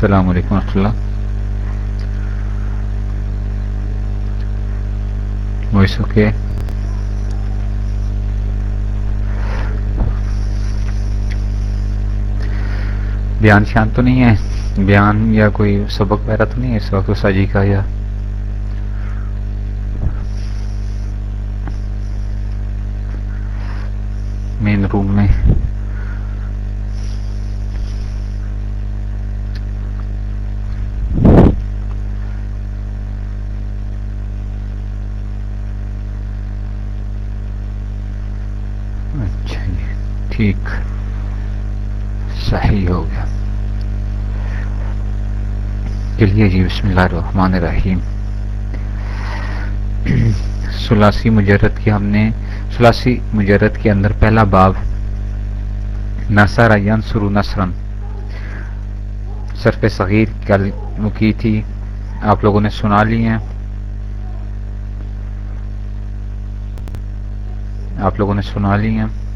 السلام علیکم ورحمۃ اللہ۔ وائس اوکے بیان شان تو نہیں ہے؟ بیان یا کوئی سبق وغیرہ تو نہیں ہے اس وقت ساجی کا یا؟ مین روم میں اچھا جی ٹھیک صحیح ہو گیا۔ چلیے جی بسم اللہ الرحمن الرحیم۔ سلاسی مجرد کی ہم نے، سلاسی مجرد کے اندر پہلا باب، نصر ینصر نصرن صرف صغیر کل کی تھی، آپ لوگوں نے سنا لی ہیں۔ آپ لوگوں نے سنا لی ہیں۔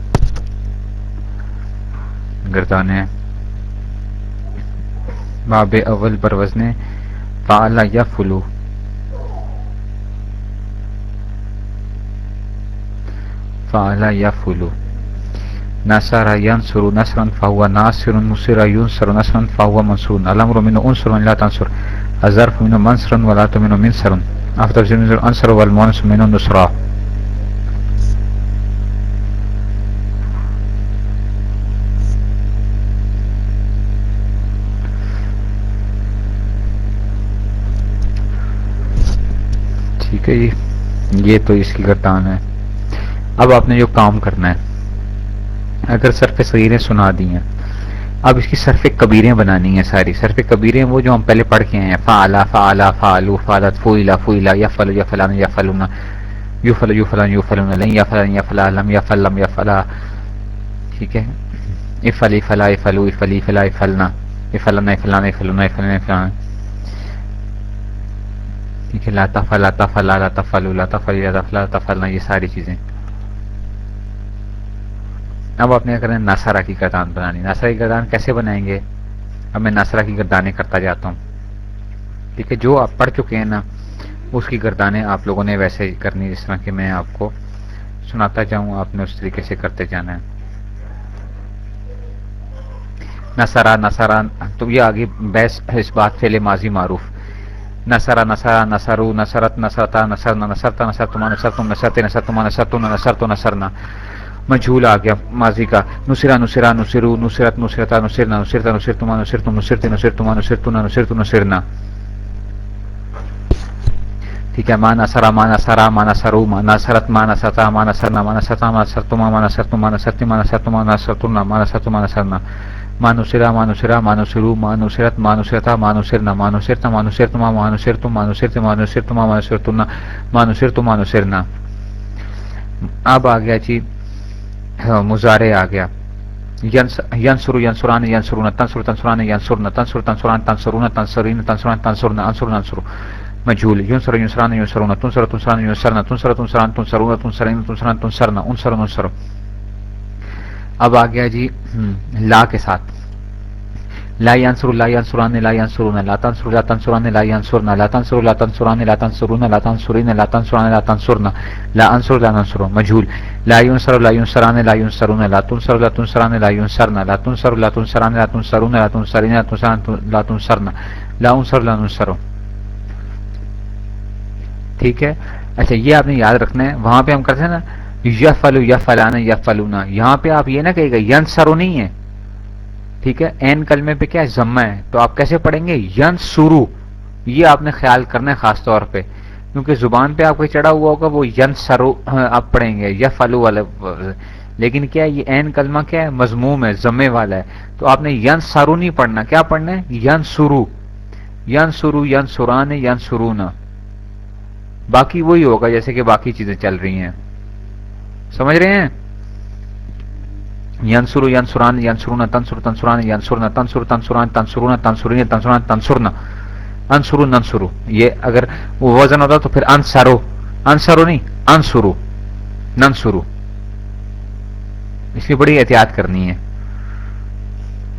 گردانے باب اول پر وزن فعلا یا فلو۔ فعلا یا فلو۔ نصر ينصر نصرا فهو ناصر نصر ينصر نصرا فهو منصور۔ الامر من انصر لا تنصر۔ الظرف من منصر ولا من منصر افضل من الانصر والمؤنث من النصرى ٹھیک ہے جی یہ تو اس کی گردان ہے۔ اب آپ نے جو کام کرنا ہے، اگر صرف صغیریں سنا دی ہیں، اب اس کی صرف کبیریں بنانی ہیں ساری۔ صرف کبیریں وہ جو ہم پہلے پڑھ کے ہیں، فعلا فعلا، فعلو، فعلت فوئلا فوئلا یا فلو، یا فلان یا فلونا۔ یو فلو، یو فلان یو فلون لن یا فلان یا فلا لم یا فلم یا فلا ٹھیک ہے؟ افلی، فلا، افلو، افلی، فلا، افلنا۔ افلنا افلانا افلونا افلنا افلانا ٹھیک ہے لا تفل لا لا تفل لا تفل لا تفل تفلنا یہ ساری چیزیں۔ اب آپ نے کریں ناسارا کی گردان بنانی۔ ناسارا کی گردان کیسے بنائیں گے؟ اب میں ناسارا کی گردانیں کرتا جاتا ہوں۔ ٹھیک ہے، جو آپ پڑھ چکے ہیں نا، اس کی گردانیں آپ لوگوں نے ویسے کرنی، جس طرح کہ میں آپ کو سناتا جاؤں، آپ نے اس طریقے سے کرتے جانا ہے۔ نسارا نسارا تو یہ آگے بیس اس بات فیل ماضی معروف۔ نسرا نسرا نسرو نسرت نسرتا نسرنا نسرتا نسرتما نسرتم نسرتے نسرتما نسرتم نسرتو نسرنا مجھول آ گیا ماضی کا نصرا نصرا نصرو نصرت نصرتا نصرنا نصرتا نصرتما نصرتم نصرتے نصرتما نصرتنا نصرتو نصرنا ٹھیک ہے مانا سرا مانا سرا مانا سرو مانا سرت مانا ستا مانا سرنا مانا ستا مانا سرتما مانا سرتما مانا سرتی مانا سرتما مانا سرتنا مانا سرتما مانا سرنا مانو سرا مانو سرا مانو سرو مانو سرت مانو سرتا مانو سرنا مانو سرتا مانو سرتما مانو سرتم مانو سرت مانو سرتما مانو اب آ گیا جی مزارے آ گیا ینسرو ینسران ینسرون تنسر تنسران ینسرن تنسر تنسران تنسرون تنسرین تنسران تنسرن انسر انسر مجھول ینسر ینسران ینسرون تنسر تنسران ینسرن تنسر تنسران تنسرون تنسرین تنسران تنسرن انسر انسر اب آ گیا جی لا کے ساتھ۔ لا ینسر لا ینسران لا ینسرون لا تنسر لا تنسران لا ینسرن لا تنسر لا تنسران لا تنسرون لا تنسرین لا تنسران لا تنسرن لا انصر، لا ننصر، مجھول۔ لا ينصر لا ينصران لا ينصرون لا تنصر، لا تنصران، لا ينصرن لا تنصر، لا تنصران، لا تنصرون، لا تنصرين لا تنصران، لا تنصرن، لا انصر، لا ننصر۔ ٹھیک ہے؟ اچھا یہ آپ نے یاد رکھنا ہے، وہاں پہ ہم کرتے ہیں نا یفلو یفلان یفلونا یہاں پہ آپ یہ نہ کہے گا، ینصرو نہیں ہے۔ ٹھیک ہے؟ این کلمے پہ کیا ہے ضمہ ہے؟ تو آپ کیسے پڑھیں گے؟ ینصرو۔ یہ آپ نے خیال کرنا ہے خاص طور پہ۔ کیونکہ زبان پہ آپ کو چڑھا ہوا ہوگا، وہ ین سرو آپ پڑھیں گے یا فلو والے لیکن کیا یہ این کلمہ کیا ہے؟ مضموم ہے ضمے والا ہے۔ تو آپ نے ین سرو نہیں پڑھنا۔ کیا پڑھنا ہے؟ ین سرو ین سرو ین سران ین سرونا باقی وہی ہوگا جیسے کہ باقی چیزیں چل رہی ہیں۔ سمجھ رہے ہیں؟ ین سرو ین سران تنسر تنسران ین سرنا تنسر تنسران تنسرونا تنسرین تنسران تنسرنا انسرو ننسرو یہ اگر وہ وزن ہوتا تو پھر انسرو انسرو نہیں انسرو ننسرو اس لیے بڑی احتیاط کرنی ہے.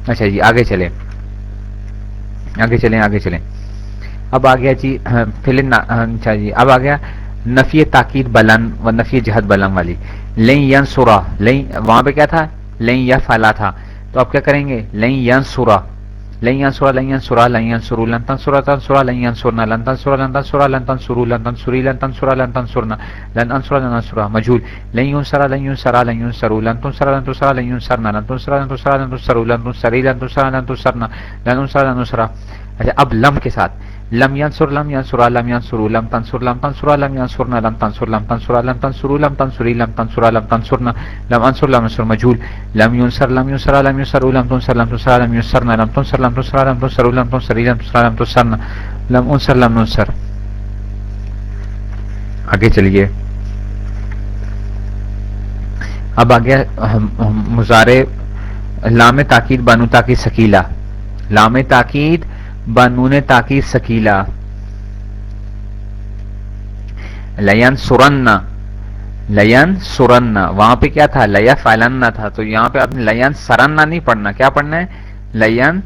اچھا جی آگے چلے آگے چلیں آگے چلیں. اب آ گیا جی فلن اچھا جی اب آ گیا نفی تاکید بلن و نفی جہد بلن والی لیں ین سورا لیں وہاں پہ کیا تھا لیں یا فالا تھا تو آپ کیا کریں گے لیں ین سورا لیں ین سورا لیں ین سورا لیں ین سرو لنتن سورا تن سورا لیں ین سورنا لنتن سورا لنتن سورا لنتن سرو لنتن سوری لنتن سورا لنتن سورنا لنتن سورا لنتن سورا مجھول لیں یون سرا لیں یون سرا لیں یون سرو لنتن سرا لنتن سرا لیں یون سرنا لنتن سرا لنتن سرا لنتن سرو لنتن سری لنتن سرا لنتن سرنا لنتن سرا لنتن سرا اچھا اب لم کے ساتھ لم ينصر لم ينصر لم ينصر لم تنصر لم تنصر لم ينصرنا لم تنصر لم تنصر لم تنصر لم تنصري لم تنصر لم تنصرنا لم انصر لم ينصر مجهول لم ينصر لم ينصر لم ينصر لم تنصر لم تنصر لم ينصرنا لم تنصر لم تنصر لم تنصر لم تنصري لم تنصر لم تنصرنا لم انصر لم ننصر آگے چلیے اب آگے مزارے لام تاکید بانو تاکید سکیلا لام تاکید بانون تاکید سکیلا لین سورنا لین سورنا وہاں پہ کیا تھا؟ لیا فیلنا تھا۔ تو یہاں پہ اپنے لین سرنا نہیں پڑھنا۔ کیا پڑھنا ہے؟ لین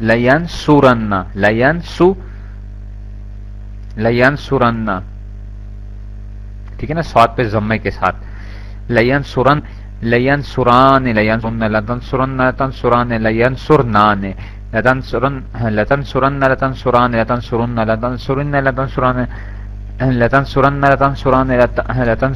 لین سورنا لین سو لین سورنا ٹھیک ہے نا؟ سواد پہ ضمے کے ساتھ۔ لین سورن لین سوران لین لتن سورن لتن سوران لین سرنان لتن سرن لتن سران لتن سرن لتن لتن سرن لتن سران لتن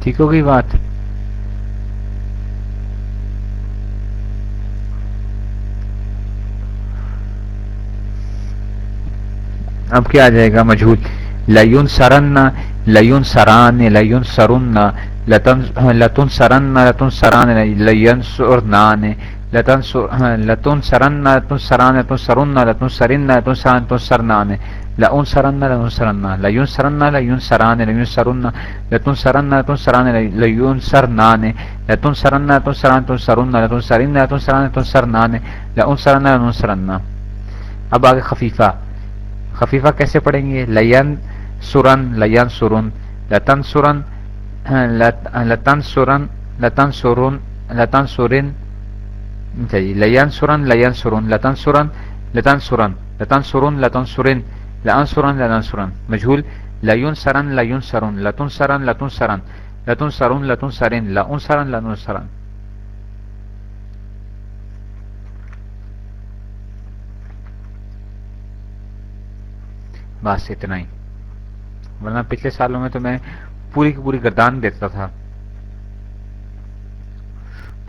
ٹھیک ہو گئی بات؟ اب کیا آ جائے گا مجھول لیون سرن لیون سران لیون سرن لتن لتن سرن لتن سران لین سرنان لتن لتن سرن لتن سران لتن سرن لتن سرن لتن سران لتن سرنان لون سرن لون سرن لیون سرن لیون سران لیون سرن لتن سرن لتن سران لیون سرنان لتن سرن لتن سران لتن سرن لتن سرن لتن سران لتن سرنان لون سرن لون سرن اب آگے خفیفہ خفیفہ کیسے پڑھیں گے؟ لین سورن لین سورن لتن سورن لتن سورن لتن سورن لتن سورن چاہیے، لین سورن لین سورن لتن سورن لتن سورن لتن سورن لتن سورن لن سورن لتن سورن مجھول لیون سرن لیون سرن، لتن سرن لتن سرن لتن سرن لتن سرن لن سرن، لتن سرن۔ بس اتنا ہی۔ ورنہ پچھلے سالوں میں تو میں پوری کی پوری گردان دیتا تھا۔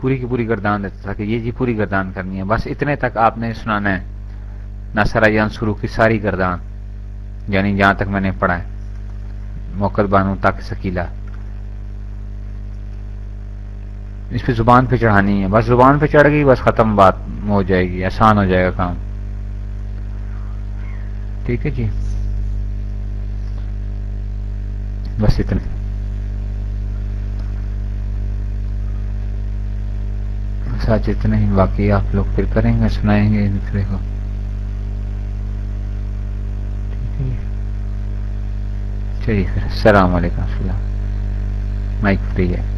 پوری کی پوری گردان دیتا تھا کہ یہ جی پوری گردان کرنی ہے۔ بس اتنے تک آپ نے سنانا ہے۔ ناسرا جان شروع کی ساری گردان یعنی جہاں تک میں نے پڑھا ہے۔ موقع بانو تک سکیلا۔ اس پہ زبان پہ چڑھانی ہے۔ بس زبان پہ چڑھ گئی، بس ختم بات ہو جائے گی، آسان ہو جائے گا کام۔ ٹھیک ہے جی۔ بس اتنا۔ سچ اتنا ہی۔ باقی آپ لوگ پھر کریں گے، سنائیں گے دوسرے کو۔ چلیے پھر، السلام علیکم۔ السلام۔ مائک فری ہے۔